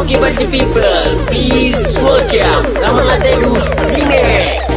Okay, party people, please welcome Rahman Lategu Remix.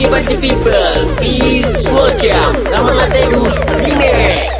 Give a people, please welcome. Namalatayu, remake.